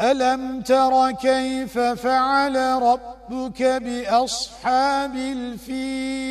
ألم تر كيف فعل ربك بأصحاب الفيل؟